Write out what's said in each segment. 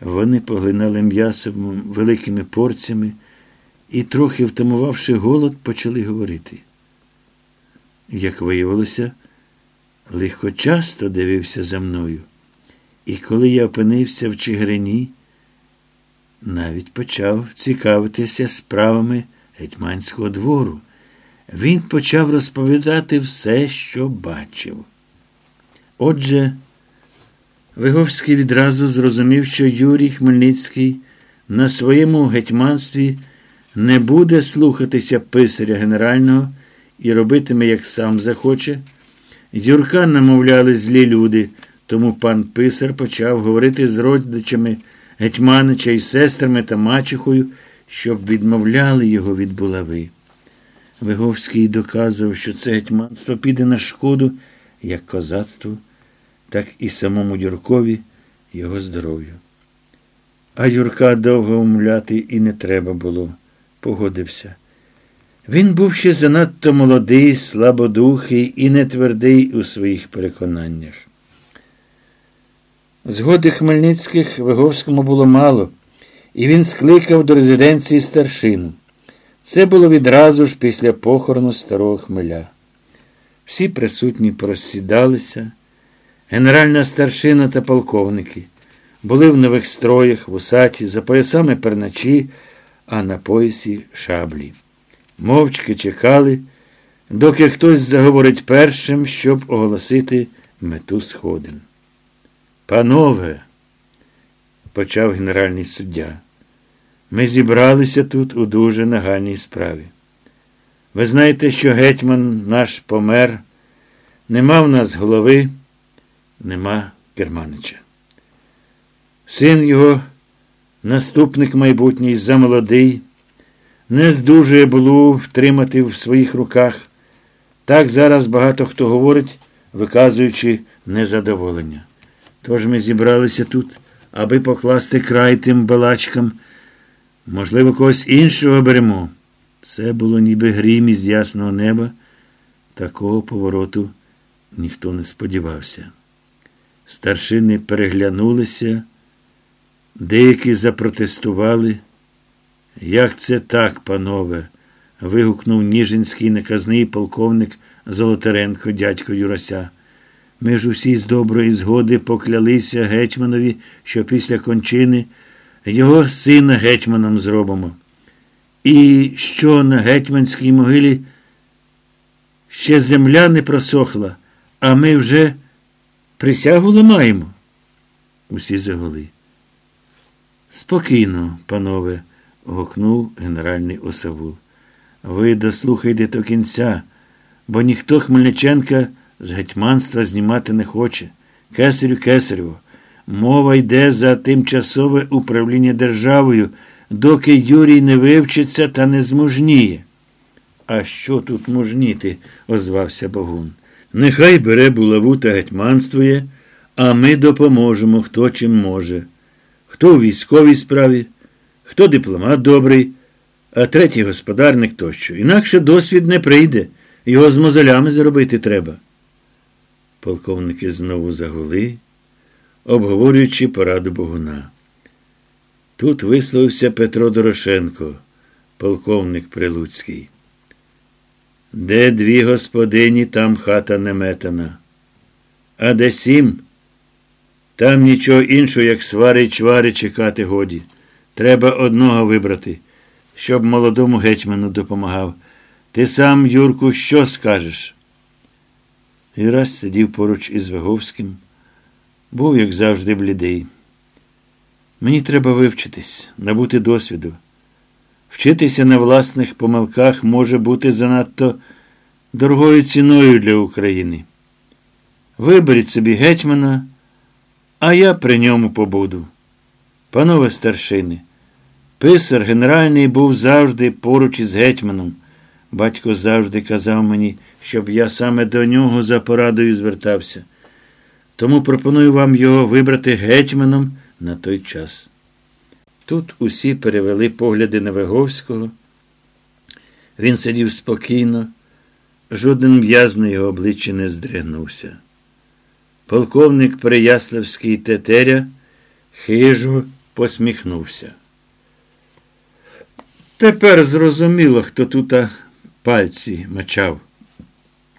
Вони поглинали м'ясо великими порціями і, трохи втамувавши голод, почали говорити. Як виявилося, лихо часто дивився за мною. І коли я опинився в Чигирині, навіть почав цікавитися справами гетьманського двору. Він почав розповідати все, що бачив. Отже, Виговський відразу зрозумів, що Юрій Хмельницький на своєму гетьманстві не буде слухатися писаря генерального і робитиме, як сам захоче. Юрка намовляли злі люди, тому пан писар почав говорити з родичами гетьманича і сестрами та мачехою, щоб відмовляли його від булави. Виговський доказував, що це гетьманство піде на шкоду як козацтву, так і самому Юркові його здоров'ю. А Юрка довго умовляти і не треба було, погодився. Він був ще занадто молодий, слабодухий і нетвердий у своїх переконаннях. Згоди Хмельницьких Виговському було мало, і він скликав до резиденції старшину. Це було відразу ж після похорону старого хмеля. Всі присутні просідалися, генеральна старшина та полковники були в нових строях, вусаті, за поясами перначі, а на поясі шаблі. Мовчки чекали, доки хтось заговорить першим, щоб оголосити мету сходин. Панове, почав генеральний суддя, ми зібралися тут у дуже нагальній справі. Ви знаєте, що гетьман наш помер, нема в нас голови, нема Керманича. Син його, наступник майбутній, замолодий, не здужує було втримати в своїх руках. Так зараз багато хто говорить, виказуючи незадоволення. Тож ми зібралися тут, аби покласти край тим балачкам. Можливо, когось іншого беремо. Це було ніби грім із ясного неба. Такого повороту ніхто не сподівався. Старшини переглянулися, деякі запротестували. Як це так, панове? вигукнув Ніжинський наказний полковник Золотаренко, дядько Юрася. Ми ж усі з доброї згоди поклялися гетьманові, що після кончини його сина гетьманом зробимо. І що на гетьманській могилі ще земля не просохла, а ми вже присягу ламаємо. Усі загули. Спокійно, панове, гукнув генеральний осавул. Ви дослухайте до кінця, бо ніхто Хмельниченка з гетьманства знімати не хоче. Кесарю кесарю. Мова йде за тимчасове управління державою, доки Юрій не вивчиться та не змужніє. А що тут мужніти? озвався Богун. Нехай бере булаву та гетьманствує, а ми допоможемо, хто чим може. Хто у військовій справі, хто дипломат добрий, а третій господарник тощо. Інакше досвід не прийде, його з мозолями зробити треба. Полковники знову загули, обговорюючи пораду Богуна. Тут висловився Петро Дорошенко, полковник Прилуцький. Де дві господині, там хата неметана. А де сім? Там нічого іншого, як свари чвари чекати годі. Треба одного вибрати, щоб молодому гетьману допомагав. Ти сам, Юрку, що скажеш? Ірась сидів поруч із Виговським, був, як завжди, блідий. Мені треба вивчитись, набути досвіду. Вчитися на власних помилках може бути занадто дорогою ціною для України. Виберіть собі гетьмана, а я при ньому побуду. Панове старшини, писар генеральний був завжди поруч із гетьманом. Батько завжди казав мені, щоб я саме до нього за порадою звертався. Тому пропоную вам його вибрати гетьманом на той час. Тут усі перевели погляди на Виговського. Він сидів спокійно, жоден м'яз на його обличчі не здригнувся. Полковник Переяславський тетеря хижо посміхнувся. Тепер зрозуміло, хто тут пальці мачав.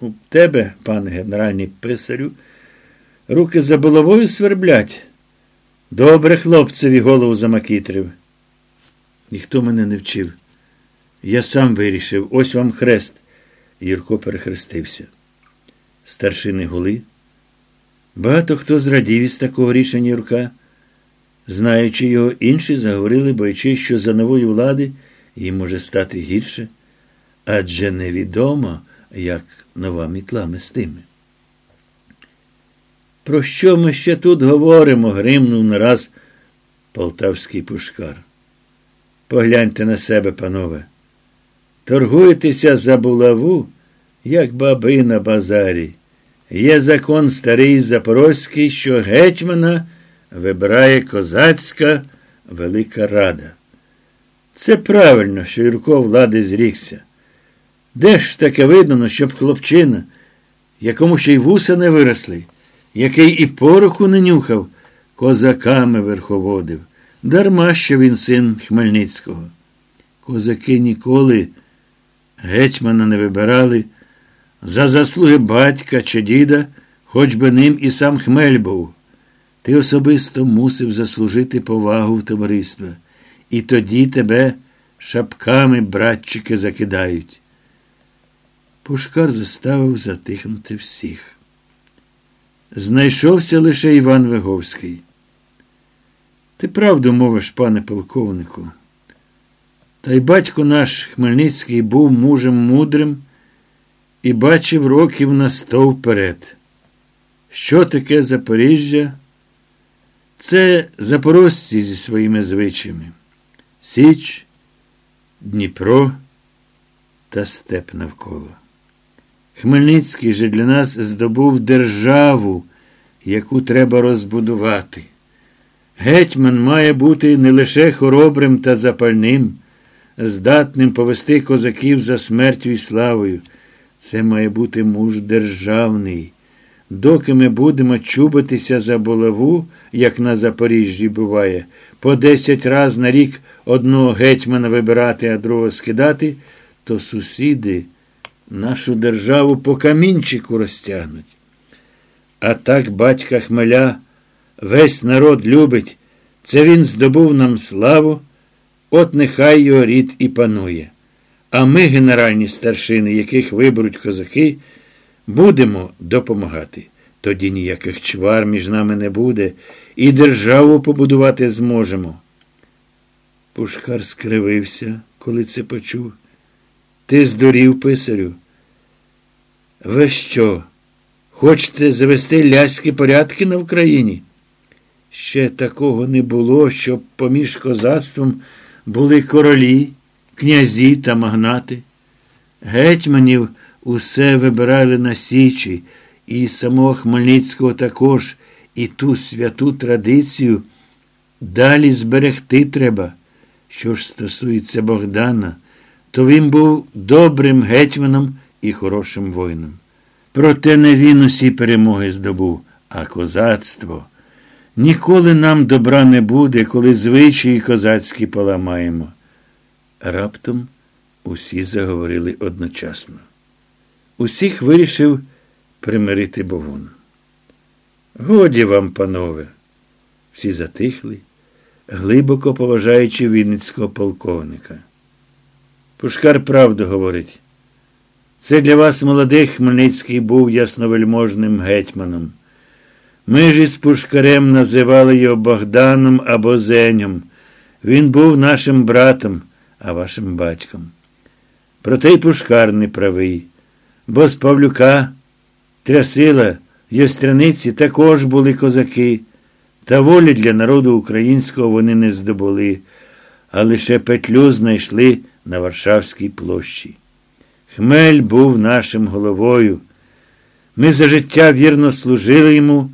У тебе, пане генеральний писарю, руки за булавою сверблять. Добре хлопцеві голову замакітрив. Ніхто мене не вчив. Я сам вирішив, ось вам хрест. Юрко перехрестився. Старшини гули. Багато хто зрадів із такого рішення Юрка. Знаючи його, інші заговорили, боячись, що за нової влади їм може стати гірше, адже невідомо, як нова мітла мистиме. Про що ми ще тут говоримо? гримнув нараз полтавський пушкар. Погляньте на себе, панове. Торгуєтеся за булаву, як баби на базарі. Є закон старий Запорозький, що гетьмана вибирає козацька Велика Рада. Це правильно, що Юрко влади зрікся. Де ж таке видано, щоб хлопчина, якому ще й вуса не виросли, який і пороху не нюхав, козаками верховодив. Дарма що він син Хмельницького. Козаки ніколи гетьмана не вибирали. За заслуги батька чи діда, хоч би ним і сам хмель був. Ти особисто мусив заслужити повагу в товариства. І тоді тебе шапками братчики закидають. Пушкар заставив затихнути всіх. Знайшовся лише Іван Виговський. Ти правду мовиш, пане полковнику. Та й батько наш Хмельницький був мужем мудрим і бачив років на сто вперед. Що таке Запоріжжя? Це запорожці зі своїми звичаями. Січ, Дніпро та степ навколо. Хмельницький же для нас здобув державу, яку треба розбудувати. Гетьман має бути не лише хоробрим та запальним, здатним повести козаків за смертю і славою. Це має бути муж державний. Доки ми будемо чубитися за булаву, як на Запоріжжі буває, по десять раз на рік одного гетьмана вибирати, а другого скидати, то сусіди нашу державу по камінчику розтягнуть. А так батька Хмеля весь народ любить, це він здобув нам славу, от нехай його рід і панує. А ми, генеральні старшини, яких виберуть козаки, будемо допомагати. Тоді ніяких чвар між нами не буде, і державу побудувати зможемо. Пушкар скривився, коли це почув. Ти здурів, писарю. Ви що? Хочете завести ляські порядки на Україні? Ще такого не було, щоб поміж козацтвом були королі, князі та магнати. Гетьманів усе вибирали на Січі, і самого Хмельницького також, і ту святу традицію далі зберегти треба. Що ж стосується Богдана, то він був добрим гетьманом і хорошим воїном. Проте не він усі перемоги здобув, а козацтво. Ніколи нам добра не буде, коли звичаї козацькі поламаємо. Раптом усі заговорили одночасно. Усіх вирішив примирити Богун. Годі вам, панове, всі затихли, глибоко поважаючи Вінницького полковника. Пушкар правду говорить. Це для вас, молодих, Хмельницький був ясновельможним гетьманом. Ми ж із Пушкарем називали його Богданом або Зенем. Він був нашим братом, а вашим батьком. Проте й Пушкар не правий, бо з Павлюка, Трясила, Єстраниці також були козаки, та волі для народу українського вони не здобули, а лише петлю знайшли на Варшавській площі. Хмель був нашим головою. Ми за життя вірно служили йому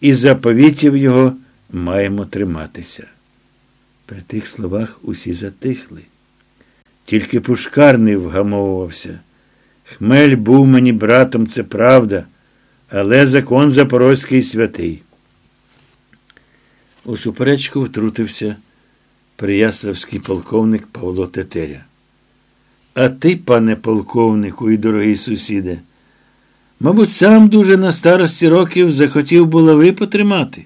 і заповітів його маємо триматися. При тих словах усі затихли. Тільки пушкар не вгамовувався. Хмель був мені братом, це правда, але закон Запорозький святий. У суперечку втрутився прияславський полковник Павло Тетеря. А ти, пане полковнику і дорогий сусіде, мабуть, сам дуже на старості років захотів булави потримати.